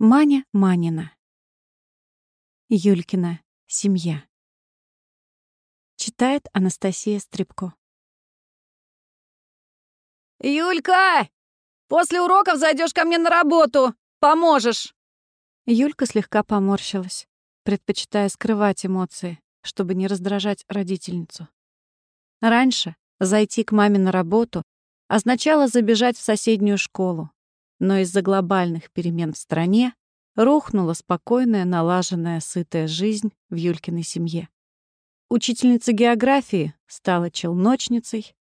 Маня Манина. Юлькина семья. Читает Анастасия Стрипко. «Юлька! После уроков зайдешь ко мне на работу! Поможешь!» Юлька слегка поморщилась, предпочитая скрывать эмоции, чтобы не раздражать родительницу. Раньше зайти к маме на работу означало забежать в соседнюю школу, но из-за глобальных перемен в стране рухнула спокойная, налаженная, сытая жизнь в Юлькиной семье. Учительница географии стала челночницей,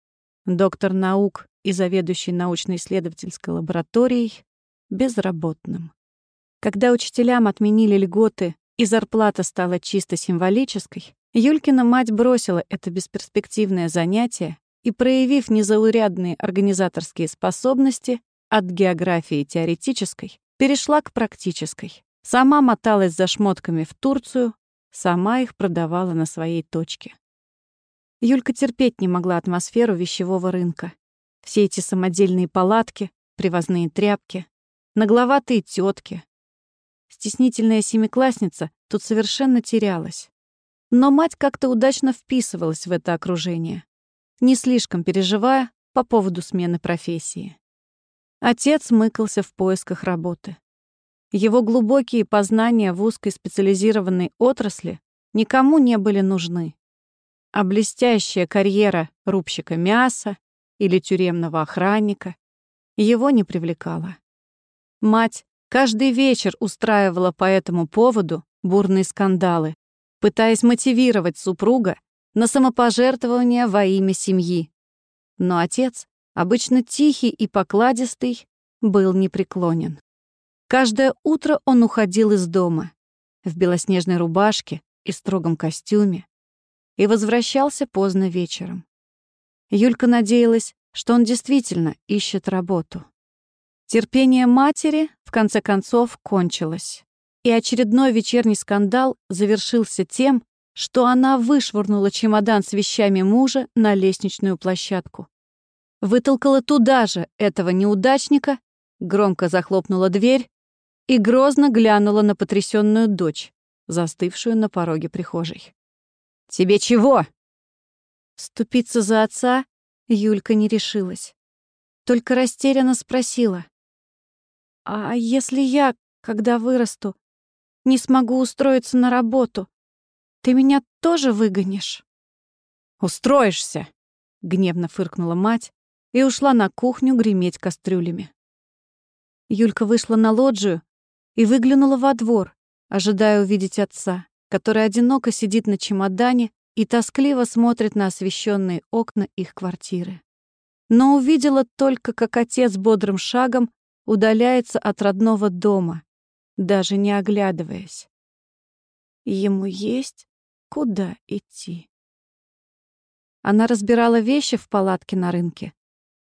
доктор наук и заведующий научно-исследовательской лабораторией — безработным. Когда учителям отменили льготы и зарплата стала чисто символической, Юлькина мать бросила это бесперспективное занятие и, проявив незаурядные организаторские способности, от географии теоретической перешла к практической. Сама моталась за шмотками в Турцию, сама их продавала на своей точке. Юлька терпеть не могла атмосферу вещевого рынка. Все эти самодельные палатки, привозные тряпки, нагловатые тетки. Стеснительная семиклассница тут совершенно терялась. Но мать как-то удачно вписывалась в это окружение, не слишком переживая по поводу смены профессии. Отец мыкался в поисках работы. Его глубокие познания в узкой специализированной отрасли никому не были нужны. А блестящая карьера рубщика мяса или тюремного охранника его не привлекала. Мать каждый вечер устраивала по этому поводу бурные скандалы, пытаясь мотивировать супруга на самопожертвование во имя семьи. Но отец обычно тихий и покладистый, был непреклонен. Каждое утро он уходил из дома в белоснежной рубашке и строгом костюме и возвращался поздно вечером. Юлька надеялась, что он действительно ищет работу. Терпение матери, в конце концов, кончилось, и очередной вечерний скандал завершился тем, что она вышвырнула чемодан с вещами мужа на лестничную площадку вытолкала туда же этого неудачника, громко захлопнула дверь и грозно глянула на потрясенную дочь, застывшую на пороге прихожей. «Тебе чего?» Ступиться за отца Юлька не решилась. Только растерянно спросила. «А если я, когда вырасту, не смогу устроиться на работу, ты меня тоже выгонишь?» «Устроишься!» — гневно фыркнула мать, и ушла на кухню греметь кастрюлями. Юлька вышла на лоджию и выглянула во двор, ожидая увидеть отца, который одиноко сидит на чемодане и тоскливо смотрит на освещенные окна их квартиры. Но увидела только, как отец бодрым шагом удаляется от родного дома, даже не оглядываясь. Ему есть куда идти. Она разбирала вещи в палатке на рынке,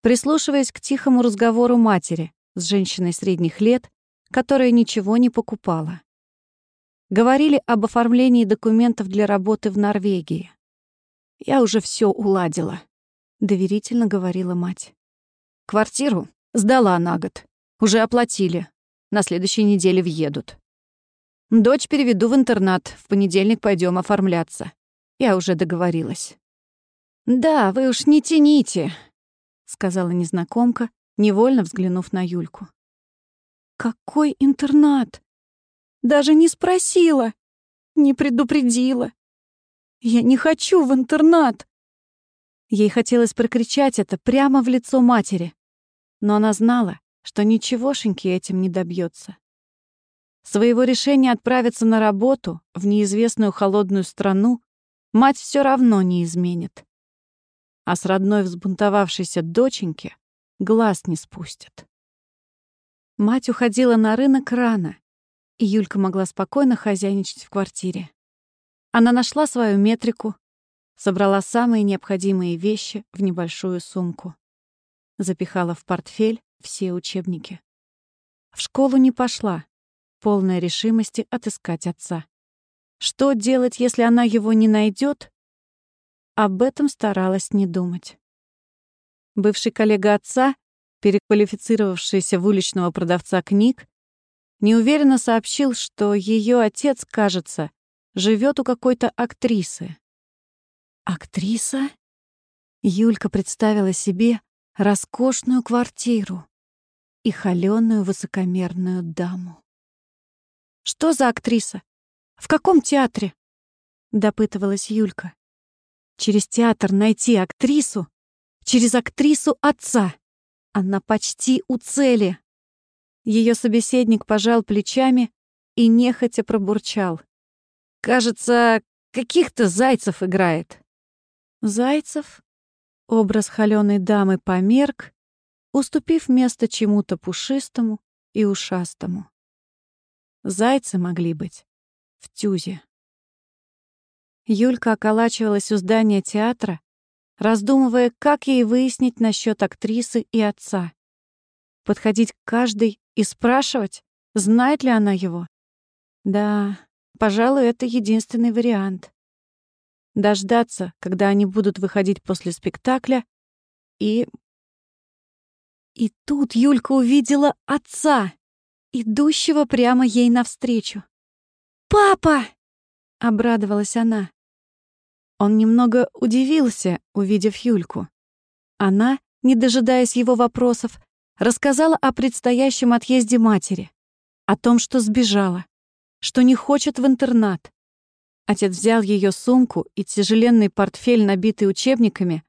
прислушиваясь к тихому разговору матери с женщиной средних лет, которая ничего не покупала. Говорили об оформлении документов для работы в Норвегии. «Я уже все уладила», — доверительно говорила мать. «Квартиру сдала на год. Уже оплатили. На следующей неделе въедут. Дочь переведу в интернат. В понедельник пойдем оформляться. Я уже договорилась». «Да, вы уж не тяните», — сказала незнакомка, невольно взглянув на Юльку. «Какой интернат? Даже не спросила, не предупредила. Я не хочу в интернат!» Ей хотелось прокричать это прямо в лицо матери, но она знала, что ничегошеньки этим не добьется. Своего решения отправиться на работу в неизвестную холодную страну мать все равно не изменит а с родной взбунтовавшейся доченьки глаз не спустят. Мать уходила на рынок рано, и Юлька могла спокойно хозяйничать в квартире. Она нашла свою метрику, собрала самые необходимые вещи в небольшую сумку. Запихала в портфель все учебники. В школу не пошла, полная решимости отыскать отца. Что делать, если она его не найдет, об этом старалась не думать. Бывший коллега отца, переквалифицировавшийся в уличного продавца книг, неуверенно сообщил, что ее отец, кажется, живет у какой-то актрисы. Актриса? Юлька представила себе роскошную квартиру и холёную высокомерную даму. «Что за актриса? В каком театре?» — допытывалась Юлька. «Через театр найти актрису? Через актрису отца? Она почти у цели!» Ее собеседник пожал плечами и нехотя пробурчал. «Кажется, каких-то зайцев играет». «Зайцев?» Образ холёной дамы померк, уступив место чему-то пушистому и ушастому. Зайцы могли быть в тюзе. Юлька околачивалась у здания театра, раздумывая, как ей выяснить насчет актрисы и отца. Подходить к каждой и спрашивать, знает ли она его. Да, пожалуй, это единственный вариант. Дождаться, когда они будут выходить после спектакля, и... И тут Юлька увидела отца, идущего прямо ей навстречу. «Папа!» — обрадовалась она. Он немного удивился, увидев Юльку. Она, не дожидаясь его вопросов, рассказала о предстоящем отъезде матери, о том, что сбежала, что не хочет в интернат. Отец взял ее сумку и тяжеленный портфель, набитый учебниками,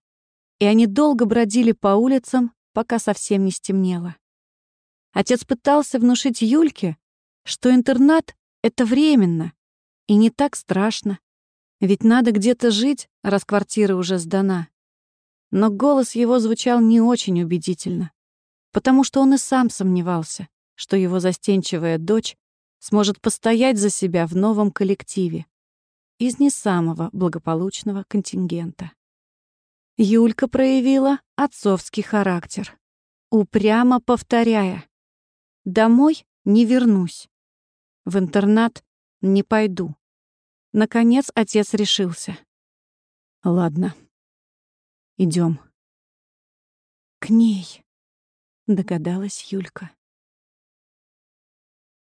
и они долго бродили по улицам, пока совсем не стемнело. Отец пытался внушить Юльке, что интернат — это временно и не так страшно, ведь надо где-то жить, раз квартира уже сдана. Но голос его звучал не очень убедительно потому что он и сам сомневался, что его застенчивая дочь сможет постоять за себя в новом коллективе из не самого благополучного контингента. Юлька проявила отцовский характер, упрямо повторяя «Домой не вернусь, в интернат не пойду». Наконец отец решился. «Ладно, идем. К ней догадалась Юлька.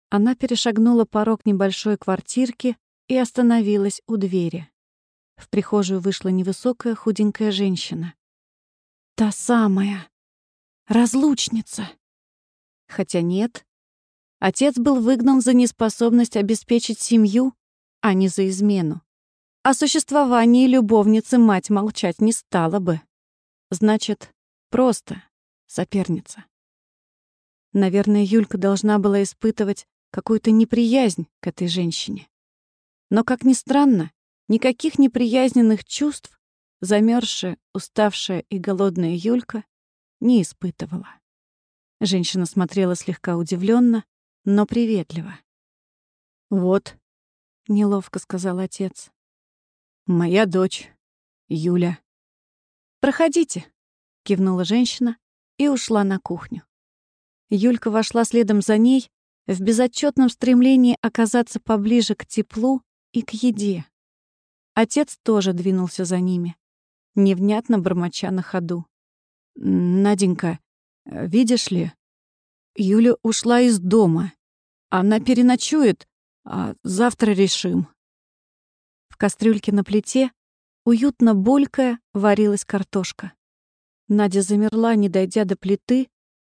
Она перешагнула порог небольшой квартирки и остановилась у двери. В прихожую вышла невысокая худенькая женщина. Та самая. Разлучница. Хотя нет. Отец был выгнан за неспособность обеспечить семью, а не за измену. О существовании любовницы мать молчать не стала бы. Значит, просто соперница. Наверное, Юлька должна была испытывать какую-то неприязнь к этой женщине. Но, как ни странно, никаких неприязненных чувств замерзшая, уставшая и голодная Юлька не испытывала. Женщина смотрела слегка удивленно, но приветливо. «Вот», — неловко сказал отец, — «моя дочь, Юля». «Проходите», — кивнула женщина и ушла на кухню. Юлька вошла следом за ней в безотчетном стремлении оказаться поближе к теплу и к еде. Отец тоже двинулся за ними, невнятно бормоча на ходу. «Наденька, видишь ли, Юля ушла из дома. Она переночует, а завтра решим». В кастрюльке на плите, уютно булькая, варилась картошка. Надя замерла, не дойдя до плиты,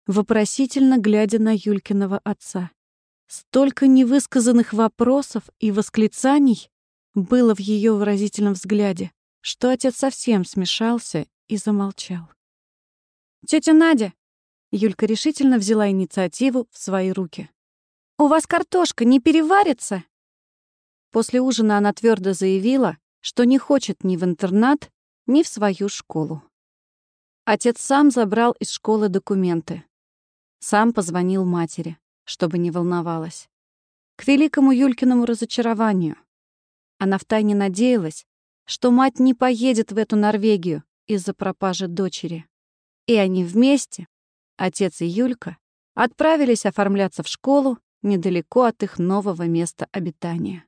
вопросительно глядя на Юлькиного отца. Столько невысказанных вопросов и восклицаний было в ее выразительном взгляде, что отец совсем смешался и замолчал. «Тетя Надя!» Юлька решительно взяла инициативу в свои руки. «У вас картошка не переварится?» После ужина она твердо заявила, что не хочет ни в интернат, ни в свою школу. Отец сам забрал из школы документы. Сам позвонил матери, чтобы не волновалась. К великому Юлькиному разочарованию. Она втайне надеялась, что мать не поедет в эту Норвегию из-за пропажи дочери. И они вместе, отец и Юлька, отправились оформляться в школу недалеко от их нового места обитания.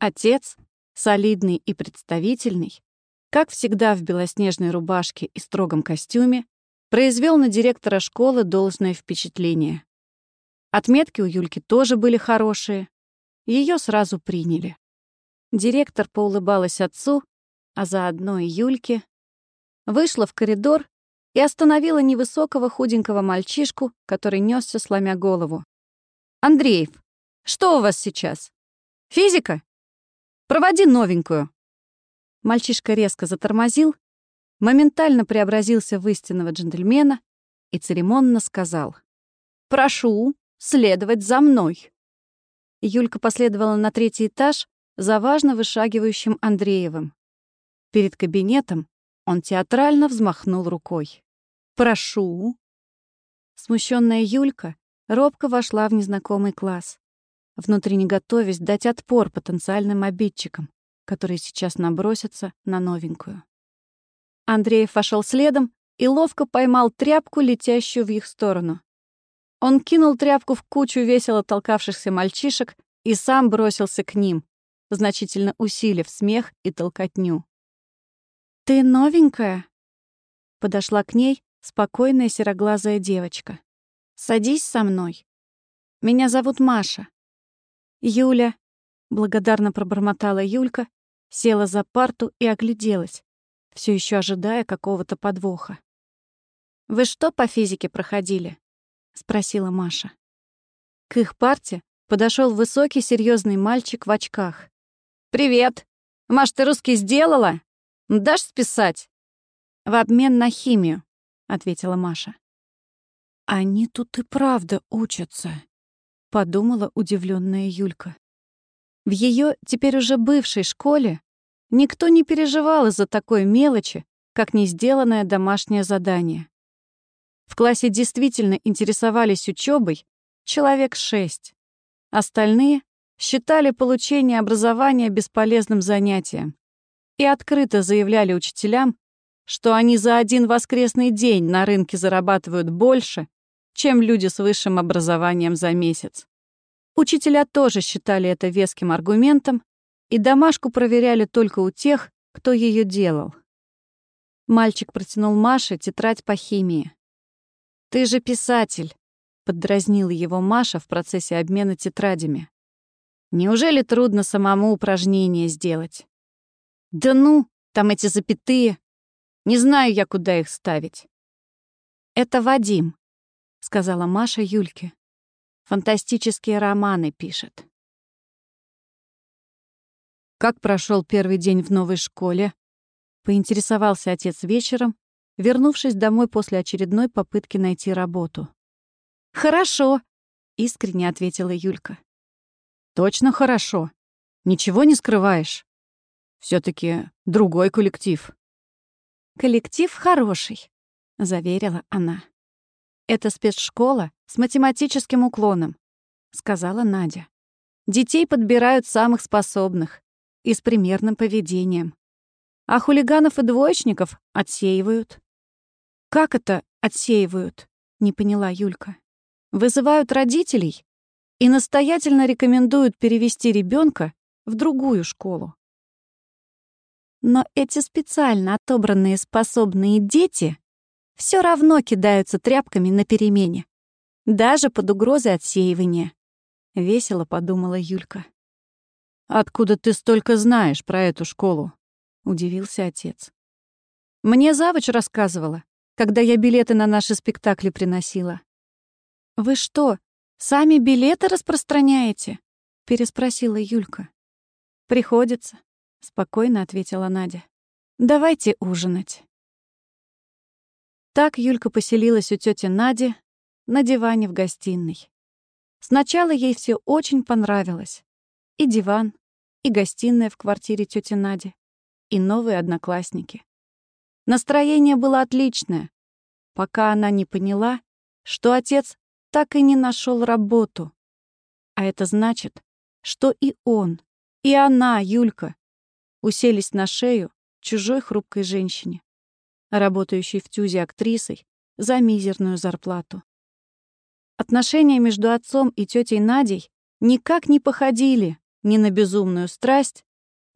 Отец, солидный и представительный, как всегда в белоснежной рубашке и строгом костюме, произвел на директора школы должное впечатление. Отметки у Юльки тоже были хорошие. Ее сразу приняли. Директор поулыбалась отцу, а заодно и Юльке. Вышла в коридор и остановила невысокого худенького мальчишку, который несся, сломя голову. «Андреев, что у вас сейчас? Физика? Проводи новенькую». Мальчишка резко затормозил, моментально преобразился в истинного джентльмена и церемонно сказал «Прошу следовать за мной». Юлька последовала на третий этаж за важно вышагивающим Андреевым. Перед кабинетом он театрально взмахнул рукой. «Прошу». Смущенная Юлька робко вошла в незнакомый класс внутренне готовясь дать отпор потенциальным обидчикам, которые сейчас набросятся на новенькую. Андреев вошел следом и ловко поймал тряпку, летящую в их сторону. Он кинул тряпку в кучу весело толкавшихся мальчишек и сам бросился к ним, значительно усилив смех и толкотню. «Ты новенькая?» Подошла к ней спокойная сероглазая девочка. «Садись со мной. Меня зовут Маша. «Юля», — благодарно пробормотала Юлька, села за парту и огляделась, все еще ожидая какого-то подвоха. «Вы что по физике проходили?» — спросила Маша. К их парте подошел высокий серьезный мальчик в очках. «Привет! Маш, ты русский сделала? Дашь списать?» «В обмен на химию», — ответила Маша. «Они тут и правда учатся», подумала удивленная Юлька. В ее теперь уже бывшей школе никто не переживал из-за такой мелочи, как не сделанное домашнее задание. В классе действительно интересовались учебой человек шесть. Остальные считали получение образования бесполезным занятием и открыто заявляли учителям, что они за один воскресный день на рынке зарабатывают больше, чем люди с высшим образованием за месяц. Учителя тоже считали это веским аргументом, и домашку проверяли только у тех, кто ее делал. Мальчик протянул Маше тетрадь по химии. «Ты же писатель», — поддразнила его Маша в процессе обмена тетрадями. «Неужели трудно самому упражнение сделать?» «Да ну, там эти запятые. Не знаю я, куда их ставить». «Это Вадим», — сказала Маша Юльке. «Фантастические романы пишет». «Как прошел первый день в новой школе?» — поинтересовался отец вечером, вернувшись домой после очередной попытки найти работу. «Хорошо», — искренне ответила Юлька. «Точно хорошо. Ничего не скрываешь. все таки другой коллектив». «Коллектив хороший», — заверила она. «Это спецшкола с математическим уклоном», — сказала Надя. «Детей подбирают самых способных и с примерным поведением. А хулиганов и двоечников отсеивают». «Как это отсеивают?» — не поняла Юлька. «Вызывают родителей и настоятельно рекомендуют перевести ребенка в другую школу. Но эти специально отобранные способные дети все равно кидаются тряпками на перемене. Даже под угрозой отсеивания. Весело подумала Юлька. «Откуда ты столько знаешь про эту школу?» — удивился отец. «Мне завуч рассказывала, когда я билеты на наши спектакли приносила». «Вы что, сами билеты распространяете?» — переспросила Юлька. «Приходится», — спокойно ответила Надя. «Давайте ужинать». Так Юлька поселилась у тети Нади на диване в гостиной. Сначала ей все очень понравилось. И диван, и гостиная в квартире тети Нади, и новые одноклассники. Настроение было отличное, пока она не поняла, что отец так и не нашел работу. А это значит, что и он, и она, Юлька, уселись на шею чужой хрупкой женщине работающей в ТЮЗе актрисой, за мизерную зарплату. Отношения между отцом и тетей Надей никак не походили ни на безумную страсть,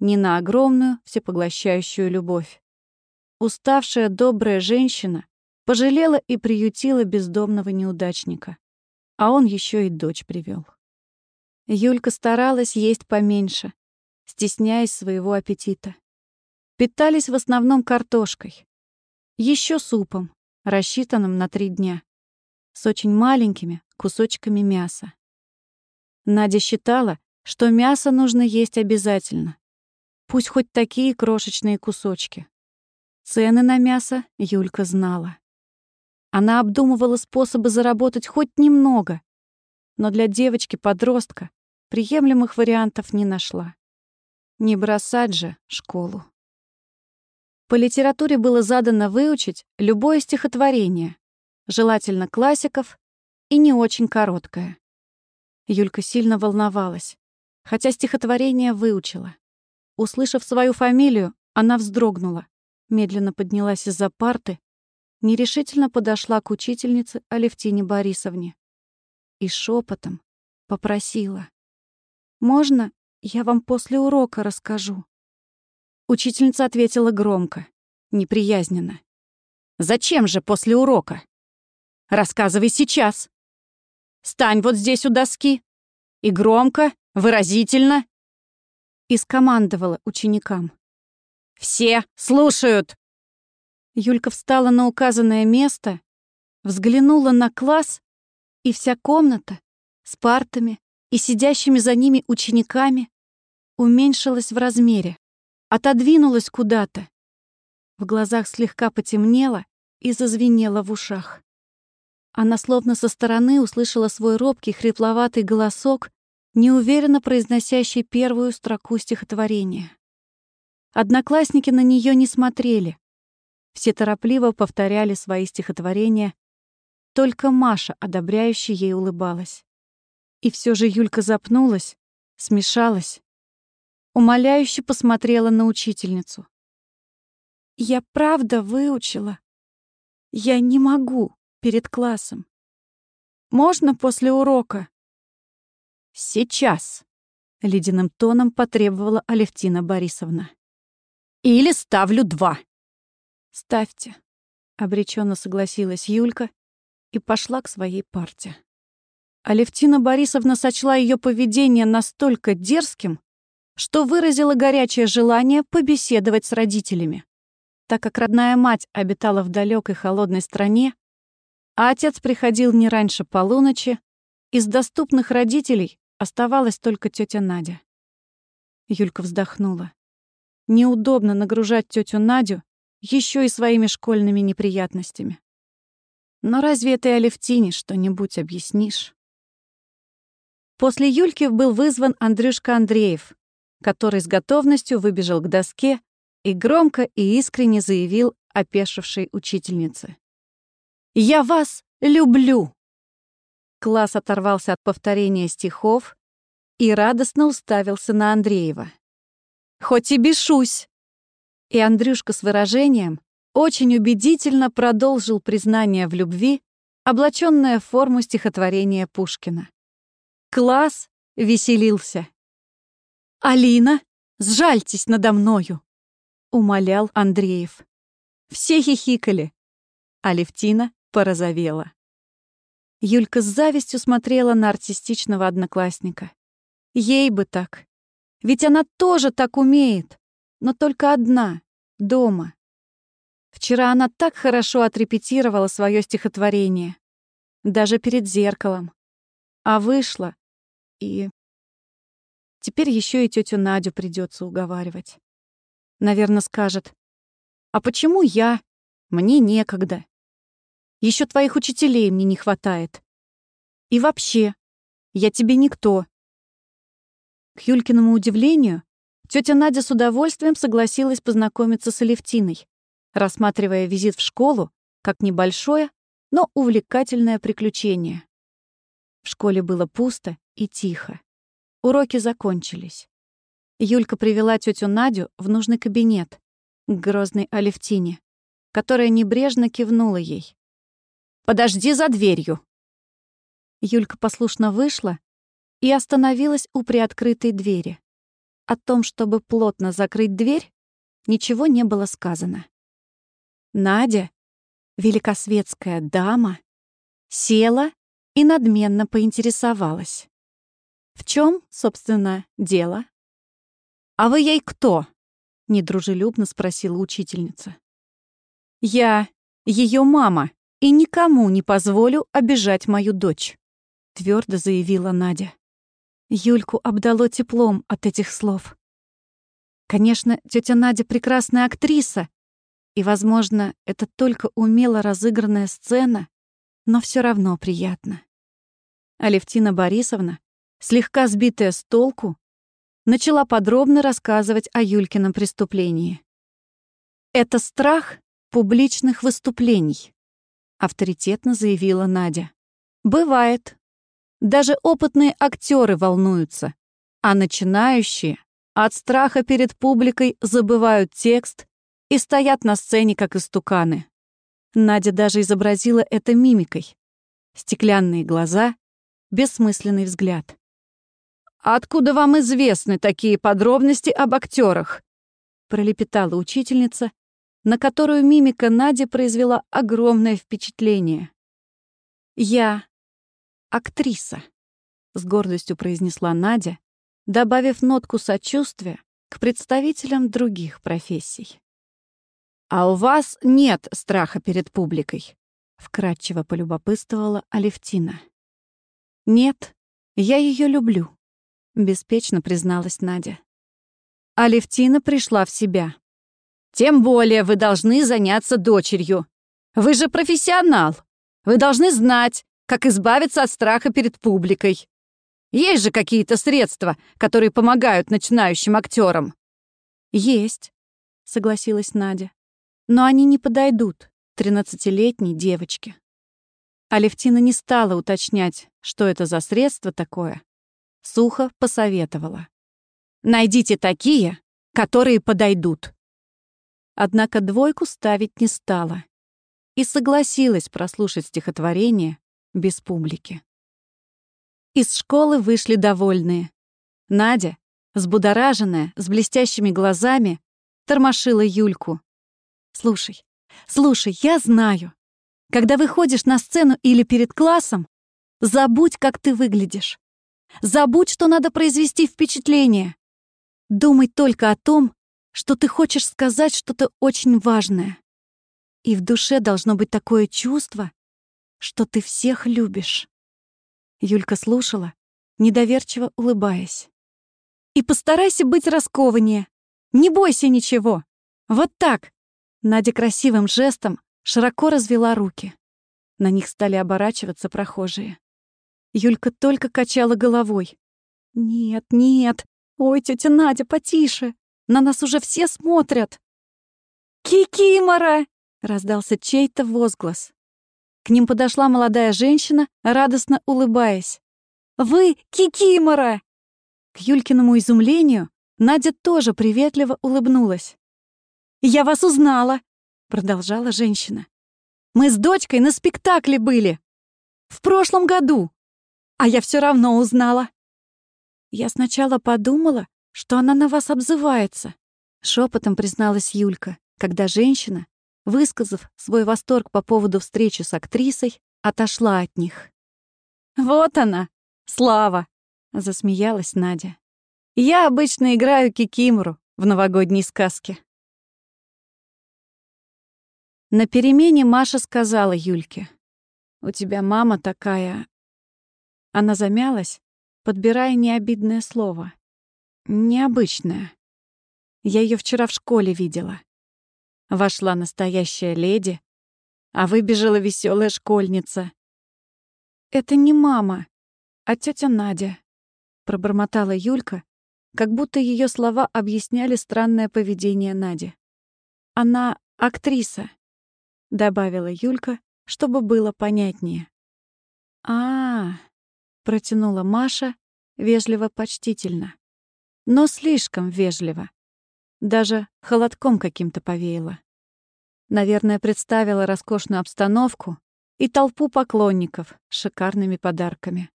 ни на огромную всепоглощающую любовь. Уставшая добрая женщина пожалела и приютила бездомного неудачника. а он еще и дочь привел. Юлька старалась есть поменьше, стесняясь своего аппетита. Питались в основном картошкой. Еще супом, рассчитанным на три дня, с очень маленькими кусочками мяса. Надя считала, что мясо нужно есть обязательно. Пусть хоть такие крошечные кусочки. Цены на мясо Юлька знала. Она обдумывала способы заработать хоть немного, но для девочки-подростка приемлемых вариантов не нашла. Не бросать же школу. По литературе было задано выучить любое стихотворение, желательно классиков и не очень короткое. Юлька сильно волновалась, хотя стихотворение выучила. Услышав свою фамилию, она вздрогнула, медленно поднялась из-за парты нерешительно подошла к учительнице Алевтине Борисовне и шепотом попросила. «Можно я вам после урока расскажу?» Учительница ответила громко, неприязненно. «Зачем же после урока? Рассказывай сейчас. Стань вот здесь у доски и громко, выразительно». И скомандовала ученикам. «Все слушают!» Юлька встала на указанное место, взглянула на класс, и вся комната с партами и сидящими за ними учениками уменьшилась в размере, отодвинулась куда-то. В глазах слегка потемнело и зазвенело в ушах. Она словно со стороны услышала свой робкий, хрипловатый голосок, неуверенно произносящий первую строку стихотворения. Одноклассники на нее не смотрели, все торопливо повторяли свои стихотворения. Только Маша, одобряюще ей улыбалась. И все же Юлька запнулась, смешалась. Умоляюще посмотрела на учительницу. «Я правда выучила. Я не могу перед классом. Можно после урока?» «Сейчас», — ледяным тоном потребовала Алевтина Борисовна. «Или ставлю два». «Ставьте», — обреченно согласилась Юлька и пошла к своей парте. Алевтина Борисовна сочла ее поведение настолько дерзким, что выразила горячее желание побеседовать с родителями. Так как родная мать обитала в далекой холодной стране, а отец приходил не раньше полуночи, из доступных родителей оставалась только тетя Надя. Юлька вздохнула. Неудобно нагружать тетю Надю еще и своими школьными неприятностями. Но разве этой Алевтине что-нибудь объяснишь? После Юльки был вызван Андрюшка Андреев, который с готовностью выбежал к доске и громко и искренне заявил опешившей учительнице. «Я вас люблю!» Класс оторвался от повторения стихов и радостно уставился на Андреева. «Хоть и бешусь, и Андрюшка с выражением очень убедительно продолжил признание в любви, облаченное в форму стихотворения Пушкина. Класс веселился. «Алина, сжальтесь надо мною!» — умолял Андреев. Все хихикали. Алевтина порозовела. Юлька с завистью смотрела на артистичного одноклассника. Ей бы так. Ведь она тоже так умеет но только одна, дома. Вчера она так хорошо отрепетировала свое стихотворение, даже перед зеркалом. А вышла, и... Теперь еще и тетю Надю придется уговаривать. Наверное, скажет, «А почему я? Мне некогда. Еще твоих учителей мне не хватает. И вообще, я тебе никто». К Юлькиному удивлению, Тетя Надя с удовольствием согласилась познакомиться с Алевтиной, рассматривая визит в школу как небольшое, но увлекательное приключение. В школе было пусто и тихо. Уроки закончились. Юлька привела тетю Надю в нужный кабинет, к грозной Алевтине, которая небрежно кивнула ей. «Подожди за дверью!» Юлька послушно вышла и остановилась у приоткрытой двери. О том, чтобы плотно закрыть дверь, ничего не было сказано. Надя, великосветская дама, села и надменно поинтересовалась. «В чем, собственно, дело?» «А вы ей кто?» — недружелюбно спросила учительница. «Я ее мама и никому не позволю обижать мою дочь», — твердо заявила Надя. Юльку обдало теплом от этих слов. Конечно, тетя Надя прекрасная актриса, и, возможно, это только умело разыгранная сцена, но все равно приятно. Алевтина Борисовна, слегка сбитая с толку, начала подробно рассказывать о Юлькином преступлении. «Это страх публичных выступлений», — авторитетно заявила Надя. «Бывает. Даже опытные актеры волнуются, а начинающие от страха перед публикой забывают текст и стоят на сцене, как истуканы. Надя даже изобразила это мимикой. Стеклянные глаза, бессмысленный взгляд. «Откуда вам известны такие подробности об актерах? пролепетала учительница, на которую мимика Нади произвела огромное впечатление. «Я актриса», — с гордостью произнесла Надя, добавив нотку сочувствия к представителям других профессий. «А у вас нет страха перед публикой?» — вкратчиво полюбопытствовала Алевтина. «Нет, я ее люблю», — беспечно призналась Надя. Алевтина пришла в себя. «Тем более вы должны заняться дочерью. Вы же профессионал. Вы должны знать, как избавиться от страха перед публикой. Есть же какие-то средства, которые помогают начинающим актерам. «Есть», — согласилась Надя но они не подойдут тринадцатилетней девочке. Алевтина не стала уточнять, что это за средство такое. Сухо посоветовала. «Найдите такие, которые подойдут». Однако двойку ставить не стала и согласилась прослушать стихотворение без публики. Из школы вышли довольные. Надя, взбудораженная, с блестящими глазами, тормошила Юльку, Слушай, слушай, я знаю. Когда выходишь на сцену или перед классом, забудь, как ты выглядишь. Забудь, что надо произвести впечатление. Думай только о том, что ты хочешь сказать что-то очень важное. И в душе должно быть такое чувство, что ты всех любишь. Юлька слушала, недоверчиво улыбаясь. И постарайся быть раскованнее. Не бойся ничего. Вот так, Надя красивым жестом широко развела руки. На них стали оборачиваться прохожие. Юлька только качала головой. «Нет, нет! Ой, тетя Надя, потише! На нас уже все смотрят!» «Кикимора!» — раздался чей-то возглас. К ним подошла молодая женщина, радостно улыбаясь. «Вы Кикимора!» К Юлькиному изумлению Надя тоже приветливо улыбнулась. «Я вас узнала», — продолжала женщина. «Мы с дочкой на спектакле были. В прошлом году. А я все равно узнала». Я сначала подумала, что она на вас обзывается, шепотом призналась Юлька, когда женщина, высказав свой восторг по поводу встречи с актрисой, отошла от них. «Вот она, слава!» — засмеялась Надя. «Я обычно играю кикимору в новогодней сказке». На перемене Маша сказала Юльке. «У тебя мама такая...» Она замялась, подбирая необидное слово. «Необычное. Я ее вчера в школе видела. Вошла настоящая леди, а выбежала веселая школьница. «Это не мама, а тетя Надя», — пробормотала Юлька, как будто ее слова объясняли странное поведение Нади. «Она актриса. — добавила Юлька, чтобы было понятнее. а, протянула Маша вежливо-почтительно. Но слишком вежливо. Даже холодком каким-то повеяло. Наверное, представила роскошную обстановку и толпу поклонников с шикарными подарками.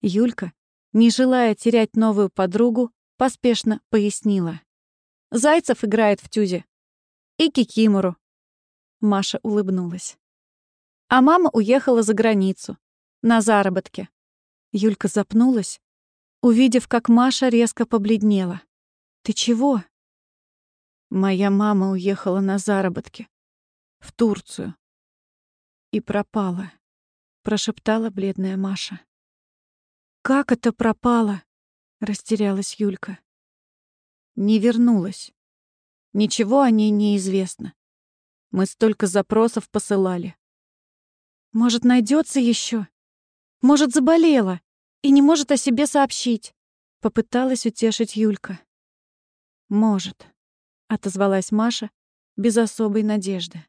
Юлька, не желая терять новую подругу, поспешно пояснила. Зайцев играет в тюзе. И Кикимору. Маша улыбнулась. А мама уехала за границу. На заработке. Юлька запнулась, увидев, как Маша резко побледнела. «Ты чего?» Моя мама уехала на заработки. В Турцию. И пропала, прошептала бледная Маша. «Как это пропала?» — растерялась Юлька. Не вернулась. Ничего о ней не известно. Мы столько запросов посылали. Может, найдется еще? Может, заболела и не может о себе сообщить? Попыталась утешить Юлька. Может, отозвалась Маша без особой надежды.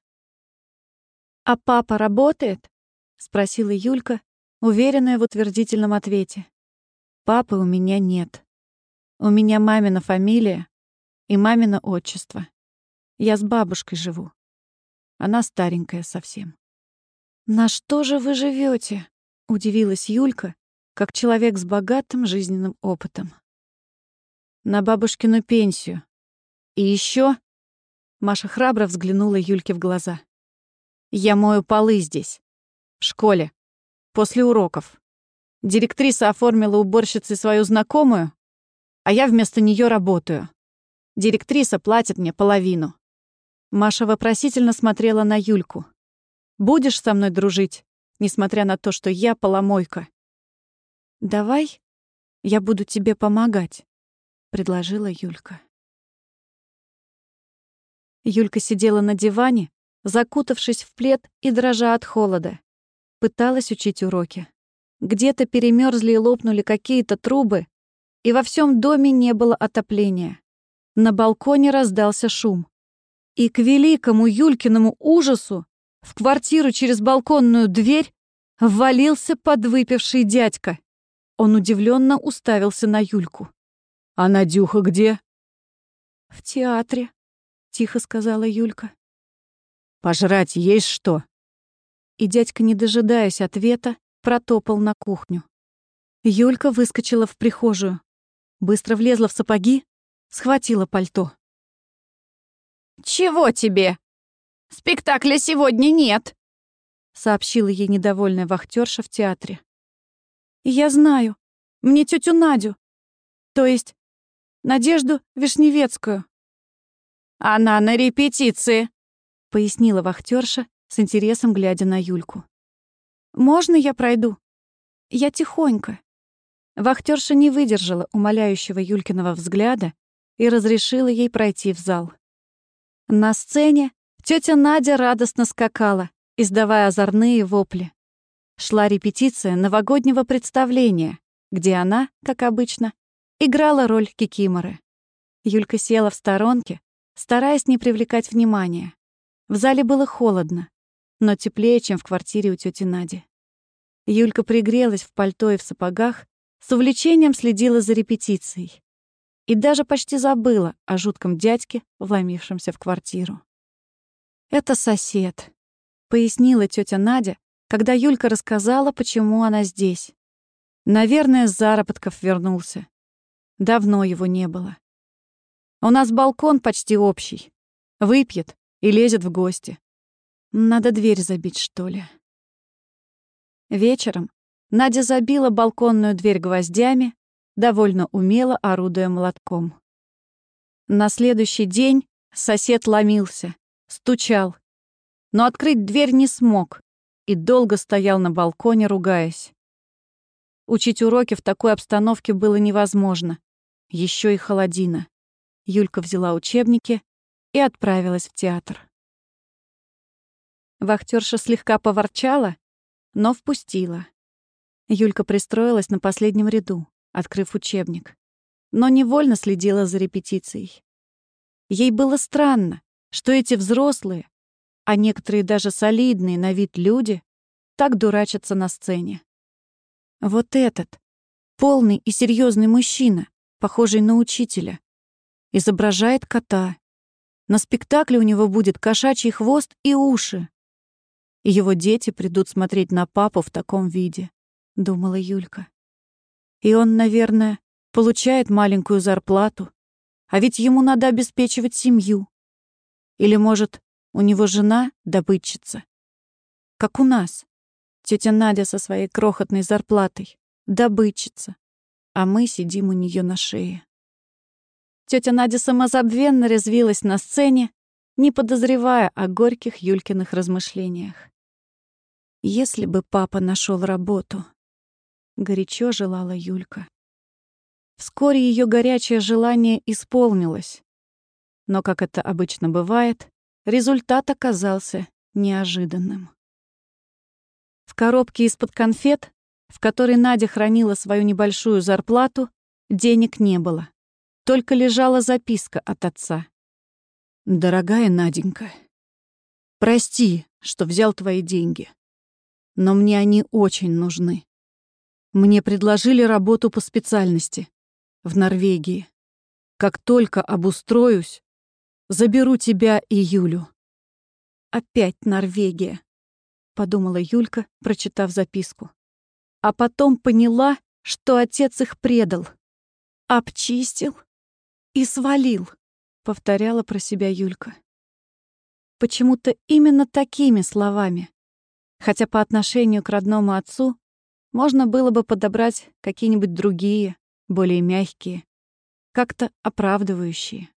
А папа работает? спросила Юлька, уверенная в утвердительном ответе. Папы у меня нет. У меня мамина фамилия и мамино отчество. Я с бабушкой живу. Она старенькая совсем. «На что же вы живете? удивилась Юлька, как человек с богатым жизненным опытом. «На бабушкину пенсию. И еще Маша храбро взглянула Юльке в глаза. «Я мою полы здесь. В школе. После уроков. Директриса оформила уборщицей свою знакомую, а я вместо нее работаю. Директриса платит мне половину. Маша вопросительно смотрела на Юльку. «Будешь со мной дружить, несмотря на то, что я поломойка?» «Давай я буду тебе помогать», — предложила Юлька. Юлька сидела на диване, закутавшись в плед и дрожа от холода. Пыталась учить уроки. Где-то перемерзли и лопнули какие-то трубы, и во всем доме не было отопления. На балконе раздался шум. И к великому Юлькиному ужасу в квартиру через балконную дверь ввалился подвыпивший дядька. Он удивленно уставился на Юльку. «А Надюха где?» «В театре», — тихо сказала Юлька. «Пожрать есть что?» И дядька, не дожидаясь ответа, протопал на кухню. Юлька выскочила в прихожую, быстро влезла в сапоги, схватила пальто. «Чего тебе? Спектакля сегодня нет», — сообщила ей недовольная вахтерша в театре. «Я знаю. Мне тетю Надю. То есть Надежду Вишневецкую». «Она на репетиции», — пояснила вахтерша, с интересом глядя на Юльку. «Можно я пройду? Я тихонько». Вахтерша не выдержала умоляющего Юлькиного взгляда и разрешила ей пройти в зал. На сцене тетя Надя радостно скакала, издавая озорные вопли. Шла репетиция новогоднего представления, где она, как обычно, играла роль кикиморы. Юлька села в сторонке, стараясь не привлекать внимания. В зале было холодно, но теплее, чем в квартире у тети Нади. Юлька пригрелась в пальто и в сапогах, с увлечением следила за репетицией и даже почти забыла о жутком дядьке, вломившемся в квартиру. «Это сосед», — пояснила тетя Надя, когда Юлька рассказала, почему она здесь. Наверное, с заработков вернулся. Давно его не было. У нас балкон почти общий. Выпьет и лезет в гости. Надо дверь забить, что ли. Вечером Надя забила балконную дверь гвоздями, довольно умело орудуя молотком. На следующий день сосед ломился, стучал, но открыть дверь не смог и долго стоял на балконе, ругаясь. Учить уроки в такой обстановке было невозможно. Еще и холодина. Юлька взяла учебники и отправилась в театр. Вахтерша слегка поворчала, но впустила. Юлька пристроилась на последнем ряду, открыв учебник, но невольно следила за репетицией. Ей было странно, что эти взрослые, а некоторые даже солидные на вид люди, так дурачатся на сцене. Вот этот, полный и серьезный мужчина, похожий на учителя, изображает кота. На спектакле у него будет кошачий хвост и уши. И его дети придут смотреть на папу в таком виде. — думала Юлька. «И он, наверное, получает маленькую зарплату, а ведь ему надо обеспечивать семью. Или, может, у него жена добытчица? Как у нас. Тетя Надя со своей крохотной зарплатой, добытчица, а мы сидим у нее на шее. Тетя Надя самозабвенно резвилась на сцене, не подозревая о горьких Юлькиных размышлениях. Если бы папа нашел работу, горячо желала Юлька. Вскоре ее горячее желание исполнилось. Но, как это обычно бывает, результат оказался неожиданным. В коробке из-под конфет, в которой Надя хранила свою небольшую зарплату, денег не было. Только лежала записка от отца. «Дорогая Наденька, прости, что взял твои деньги но мне они очень нужны. Мне предложили работу по специальности в Норвегии. Как только обустроюсь, заберу тебя и Юлю. Опять Норвегия, подумала Юлька, прочитав записку. А потом поняла, что отец их предал, обчистил и свалил, повторяла про себя Юлька. Почему-то именно такими словами Хотя по отношению к родному отцу можно было бы подобрать какие-нибудь другие, более мягкие, как-то оправдывающие.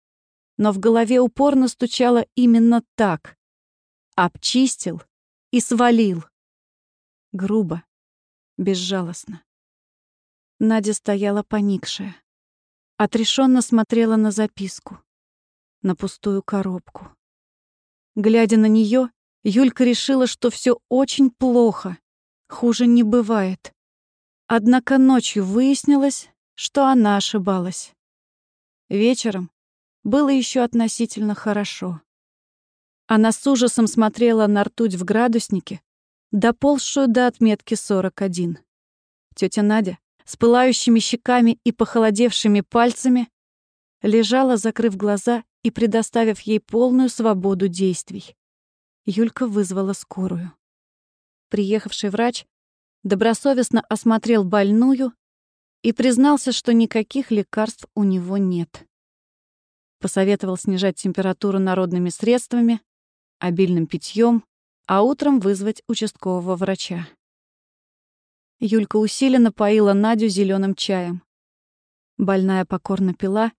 Но в голове упорно стучало именно так. Обчистил и свалил. Грубо, безжалостно. Надя стояла поникшая. Отрешенно смотрела на записку, на пустую коробку. Глядя на нее, Юлька решила, что все очень плохо. Хуже не бывает. Однако ночью выяснилось, что она ошибалась. Вечером было еще относительно хорошо. Она с ужасом смотрела на ртуть в градуснике, доползшую до отметки 41. Тетя Надя с пылающими щеками и похолодевшими пальцами лежала, закрыв глаза и предоставив ей полную свободу действий. Юлька вызвала скорую. Приехавший врач добросовестно осмотрел больную и признался, что никаких лекарств у него нет. Посоветовал снижать температуру народными средствами, обильным питьем, а утром вызвать участкового врача. Юлька усиленно поила Надю зеленым чаем. Больная покорно пила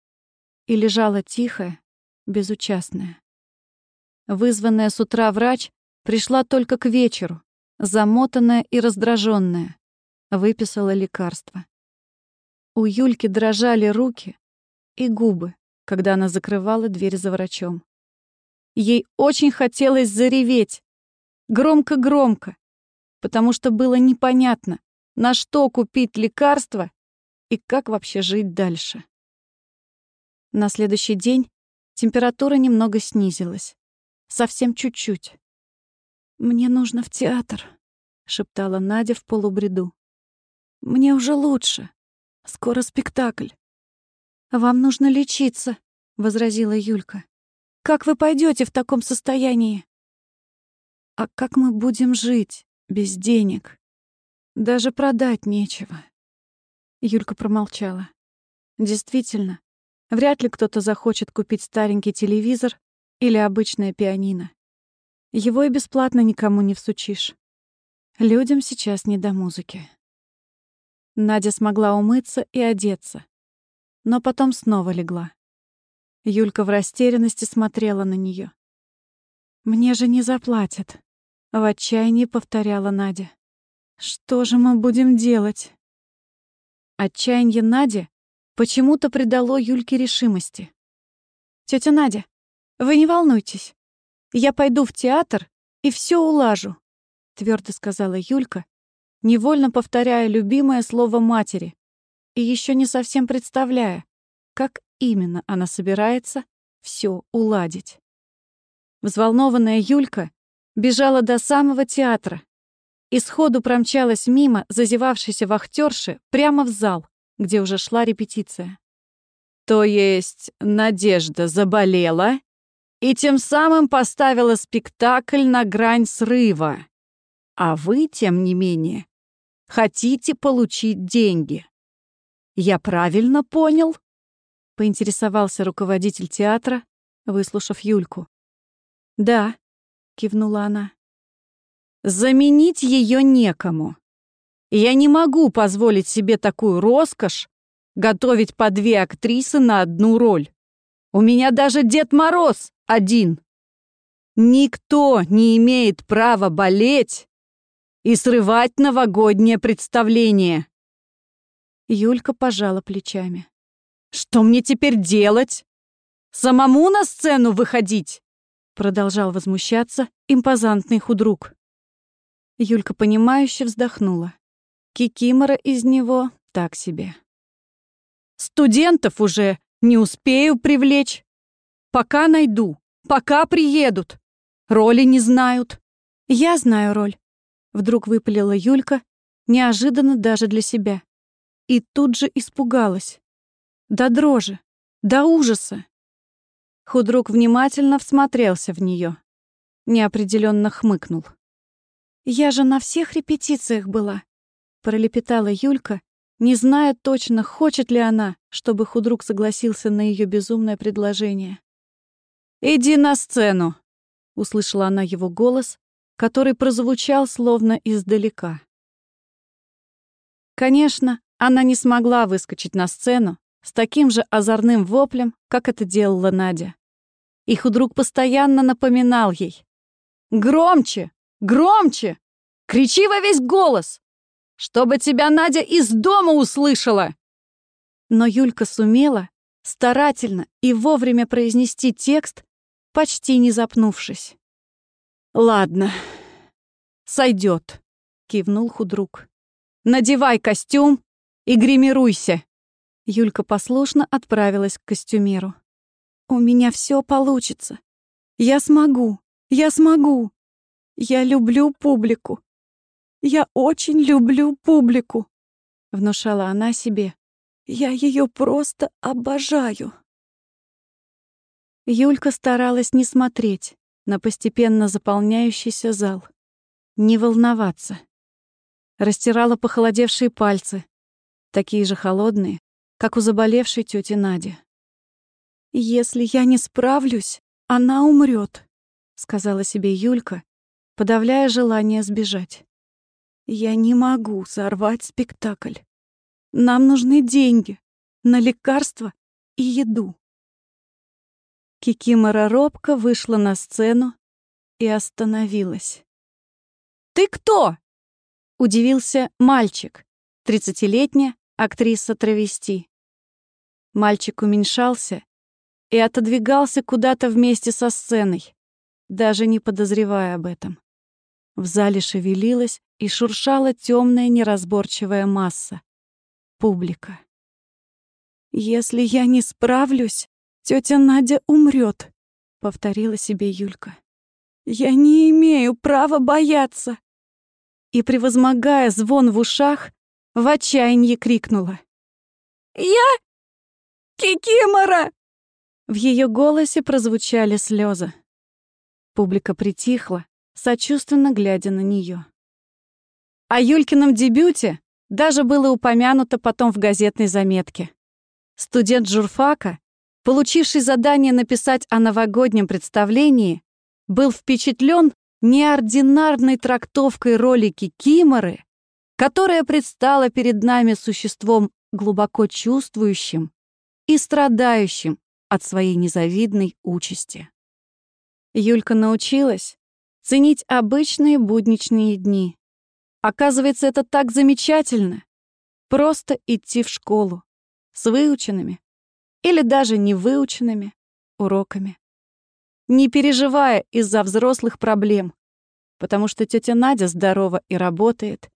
и лежала тихая, безучастная. Вызванная с утра врач пришла только к вечеру, замотанная и раздраженная. Выписала лекарство. У Юльки дрожали руки и губы, когда она закрывала дверь за врачом. Ей очень хотелось зареветь. Громко-громко. Потому что было непонятно, на что купить лекарство и как вообще жить дальше. На следующий день температура немного снизилась. Совсем чуть-чуть. «Мне нужно в театр», — шептала Надя в полубреду. «Мне уже лучше. Скоро спектакль». «Вам нужно лечиться», — возразила Юлька. «Как вы пойдете в таком состоянии?» «А как мы будем жить без денег? Даже продать нечего». Юлька промолчала. Действительно, вряд ли кто-то захочет купить старенький телевизор или обычное пианино. Его и бесплатно никому не всучишь. Людям сейчас не до музыки. Надя смогла умыться и одеться, но потом снова легла. Юлька в растерянности смотрела на нее. «Мне же не заплатят», — в отчаянии повторяла Надя. «Что же мы будем делать?» Отчаяние Нади почему-то придало Юльке решимости. «Тётя Надя, вы не волнуйтесь. Я пойду в театр и все улажу, твердо сказала Юлька, невольно повторяя любимое слово матери и еще не совсем представляя, как именно она собирается все уладить. Взволнованная Юлька бежала до самого театра и сходу промчалась мимо зазевавшейся вахтерши прямо в зал, где уже шла репетиция. «То есть Надежда заболела?» и тем самым поставила спектакль на грань срыва. А вы, тем не менее, хотите получить деньги. Я правильно понял? Поинтересовался руководитель театра, выслушав Юльку. Да, кивнула она. Заменить ее некому. Я не могу позволить себе такую роскошь готовить по две актрисы на одну роль. У меня даже Дед Мороз один. Никто не имеет права болеть и срывать новогоднее представление. Юлька пожала плечами. Что мне теперь делать? Самому на сцену выходить? Продолжал возмущаться импозантный худрук. Юлька понимающе вздохнула. Кикимора из него так себе. Студентов уже не успею привлечь. Пока найду, пока приедут. Роли не знают. Я знаю роль. Вдруг выпалила Юлька, неожиданно даже для себя. И тут же испугалась. До дрожи, до ужаса. Худрук внимательно всмотрелся в нее, неопределенно хмыкнул. «Я же на всех репетициях была», — пролепетала Юлька, не зная точно, хочет ли она, чтобы худрук согласился на ее безумное предложение. «Иди на сцену!» — услышала она его голос, который прозвучал словно издалека. Конечно, она не смогла выскочить на сцену с таким же озорным воплем, как это делала Надя. И худрук постоянно напоминал ей. «Громче! Громче! Кричи во весь голос! Чтобы тебя Надя из дома услышала!» Но Юлька сумела старательно и вовремя произнести текст, почти не запнувшись. «Ладно, сойдет», — кивнул худрук. «Надевай костюм и гримируйся». Юлька послушно отправилась к костюмеру. «У меня все получится. Я смогу, я смогу. Я люблю публику. Я очень люблю публику», — внушала она себе. «Я ее просто обожаю». Юлька старалась не смотреть на постепенно заполняющийся зал. Не волноваться. Растирала похолодевшие пальцы, такие же холодные, как у заболевшей тети Нади. «Если я не справлюсь, она умрет», — сказала себе Юлька, подавляя желание сбежать. «Я не могу сорвать спектакль. Нам нужны деньги на лекарства и еду». Кикимора робко вышла на сцену и остановилась. «Ты кто?» — удивился мальчик, тридцатилетняя актриса травести. Мальчик уменьшался и отодвигался куда-то вместе со сценой, даже не подозревая об этом. В зале шевелилась и шуршала темная неразборчивая масса. Публика. «Если я не справлюсь, Тетя Надя умрет, повторила себе Юлька. Я не имею права бояться. И превозмогая звон в ушах, в отчаянии крикнула: "Я Кикимора!" В ее голосе прозвучали слезы. Публика притихла, сочувственно глядя на нее. О Юлькином дебюте даже было упомянуто потом в газетной заметке. Студент журфака получивший задание написать о новогоднем представлении, был впечатлен неординарной трактовкой роли Кикиморы, которая предстала перед нами существом глубоко чувствующим и страдающим от своей незавидной участи. Юлька научилась ценить обычные будничные дни. Оказывается, это так замечательно. Просто идти в школу с выученными, или даже невыученными уроками. Не переживая из-за взрослых проблем, потому что тетя Надя здорова и работает,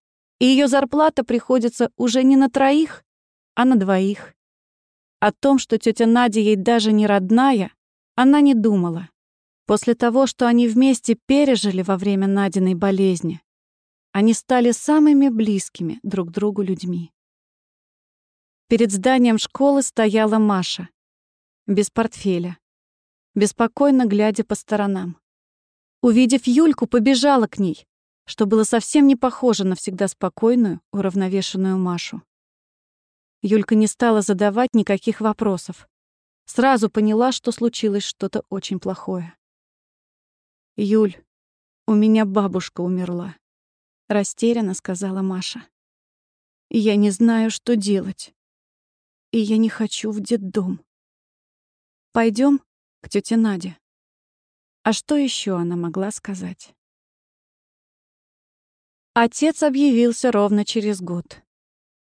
и ее зарплата приходится уже не на троих, а на двоих. О том, что тетя Надя ей даже не родная, она не думала. После того, что они вместе пережили во время Надиной болезни, они стали самыми близкими друг другу людьми. Перед зданием школы стояла Маша. Без портфеля. Беспокойно глядя по сторонам. Увидев Юльку, побежала к ней, что было совсем не похоже на всегда спокойную, уравновешенную Машу. Юлька не стала задавать никаких вопросов. Сразу поняла, что случилось что-то очень плохое. «Юль, У меня бабушка умерла, растерянно сказала Маша. Я не знаю, что делать. И я не хочу в детдом. Пойдем к тете Наде. А что еще она могла сказать? Отец объявился ровно через год.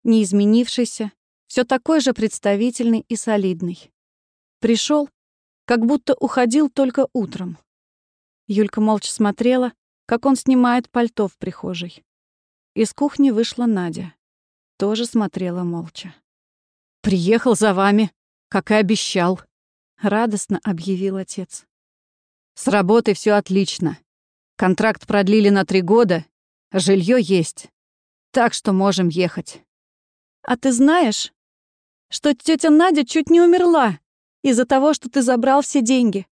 Не изменившийся, все такой же представительный и солидный. Пришел, как будто уходил только утром. Юлька молча смотрела, как он снимает пальто в прихожей. Из кухни вышла Надя. Тоже смотрела молча. «Приехал за вами, как и обещал», — радостно объявил отец. «С работой все отлично. Контракт продлили на три года, жилье есть. Так что можем ехать». «А ты знаешь, что тетя Надя чуть не умерла из-за того, что ты забрал все деньги?»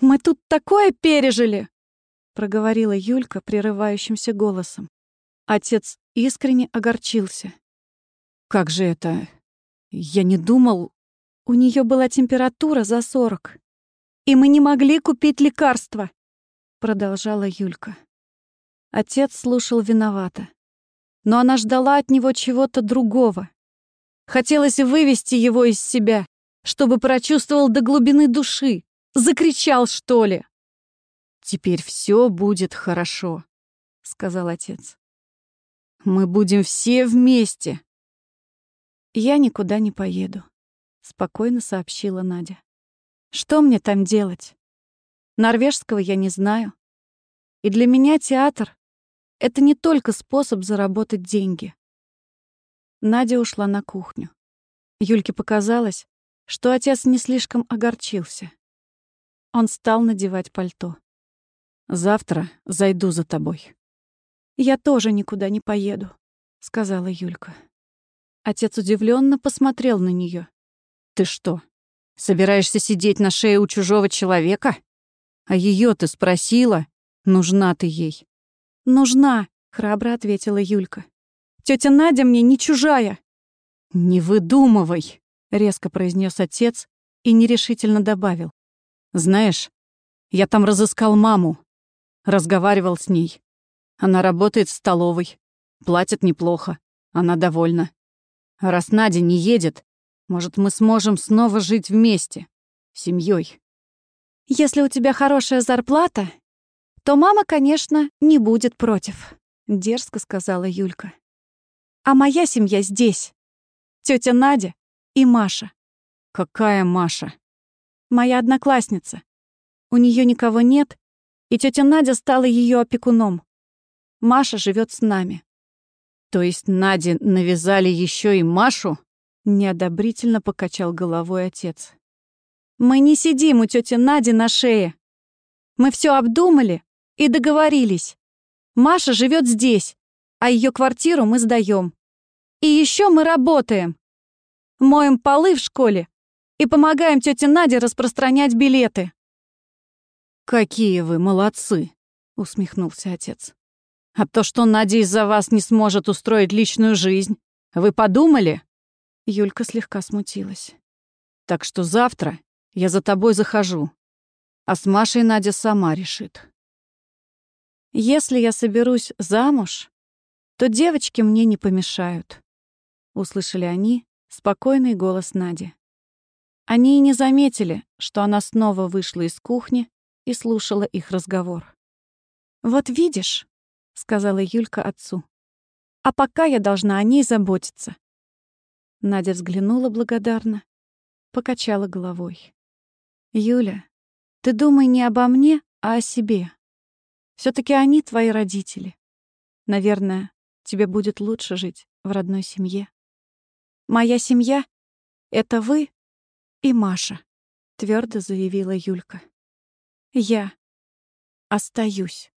Мы тут такое пережили!» — проговорила Юлька прерывающимся голосом. Отец искренне огорчился. «Как же это? Я не думал...» У нее была температура за сорок. «И мы не могли купить лекарства!» — продолжала Юлька. Отец слушал виновато. Но она ждала от него чего-то другого. Хотелось вывести его из себя, чтобы прочувствовал до глубины души, Закричал, что ли? Теперь все будет хорошо, сказал отец. Мы будем все вместе. Я никуда не поеду, спокойно сообщила Надя. Что мне там делать? Норвежского я не знаю. И для меня театр — это не только способ заработать деньги. Надя ушла на кухню. Юльке показалось, что отец не слишком огорчился. Он стал надевать пальто. «Завтра зайду за тобой». «Я тоже никуда не поеду», — сказала Юлька. Отец удивленно посмотрел на нее. «Ты что, собираешься сидеть на шее у чужого человека? А ее ты спросила, нужна ты ей?» «Нужна», — храбро ответила Юлька. Тетя Надя мне не чужая». «Не выдумывай», — резко произнес отец и нерешительно добавил. Знаешь, я там разыскал маму. Разговаривал с ней. Она работает в столовой. Платит неплохо. Она довольна. раз Надя не едет, может, мы сможем снова жить вместе. Семьей. Если у тебя хорошая зарплата, то мама, конечно, не будет против, дерзко сказала Юлька. А моя семья здесь. Тетя Надя и Маша. Какая Маша? моя одноклассница. У нее никого нет, и тетя Надя стала ее опекуном. Маша живет с нами. То есть Наде навязали еще и Машу? Неодобрительно покачал головой отец. Мы не сидим у тети Нади на шее. Мы все обдумали и договорились. Маша живет здесь, а ее квартиру мы сдаем. И еще мы работаем. Моем полы в школе и помогаем тете Наде распространять билеты». «Какие вы молодцы!» — усмехнулся отец. «А то, что Надя из-за вас не сможет устроить личную жизнь, вы подумали?» Юлька слегка смутилась. «Так что завтра я за тобой захожу, а с Машей Надя сама решит». «Если я соберусь замуж, то девочки мне не помешают», — услышали они спокойный голос Нади. Они и не заметили, что она снова вышла из кухни и слушала их разговор. «Вот видишь», — сказала Юлька отцу, «а пока я должна о ней заботиться». Надя взглянула благодарно, покачала головой. «Юля, ты думай не обо мне, а о себе. Все таки они твои родители. Наверное, тебе будет лучше жить в родной семье. Моя семья — это вы и Маша», — твердо заявила Юлька. «Я остаюсь».